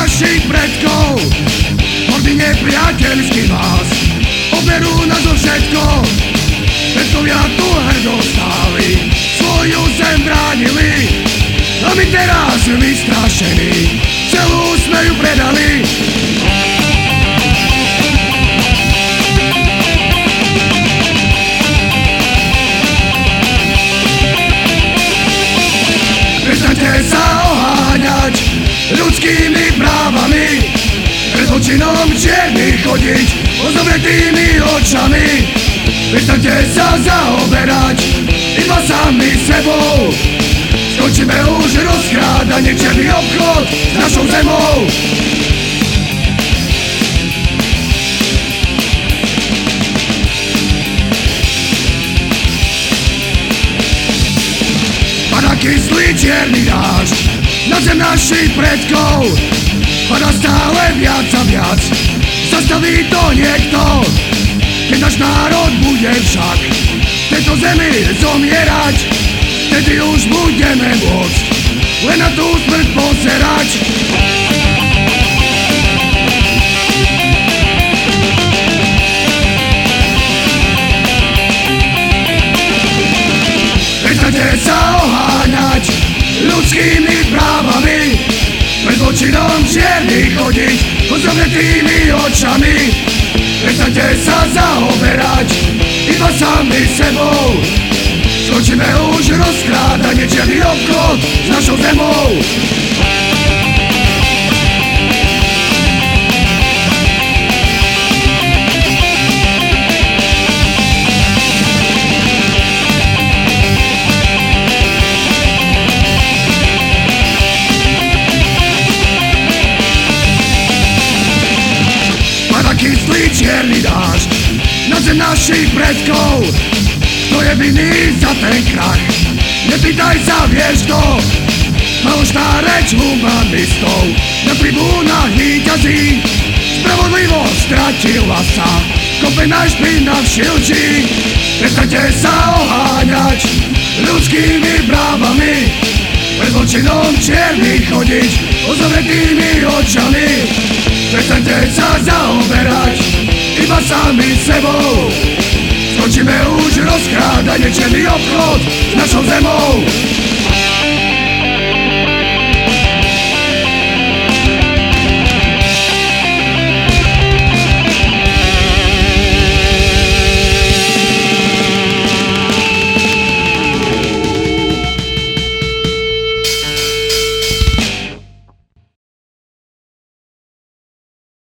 našich predkov. Hordy nepriateľsky vás Oberú nás o všetko. Predkovia tu hrdo stáli Svoju zem bránili. A my teraz vystrašení Celú sme ju predali. Zločinom čierny chodiť ozobretými očami. Prestaňte sa zaoberať iba sami sebou, Skončíme už rozkrádanie černý obchod s našou zemou. Kyslý čierny dážď na zem našich predkov Pada stále viac a viac Zastaví to niekto. Keď náš národ bude však tejto zemi zomierať Vtedy už budeme môcť len na tú smrť pozerať. Prestaňte sa oháňať ľudskými čierny chodiť pozavretými očami. Prestaňte sa zaoberať iba sami sebou. Skončíme už rozkrádanie čierny obchod s našou zemou našich predkov. Kto je vinný za ten krach? Nepýtaj sa, vieš to. Falošná reč humanistov. Na tribúnach víťazí. Spravodlivosť stratila sa. Kope na špinavšie oči Prestaňte sa oháňať Ľudskými právami. Pred zločinom čierny chodiť Ozovretými očami. Prestaňte sa zaoberať Iba sami sebou Skončíme už rozkrádanie černý obchod s našou zemou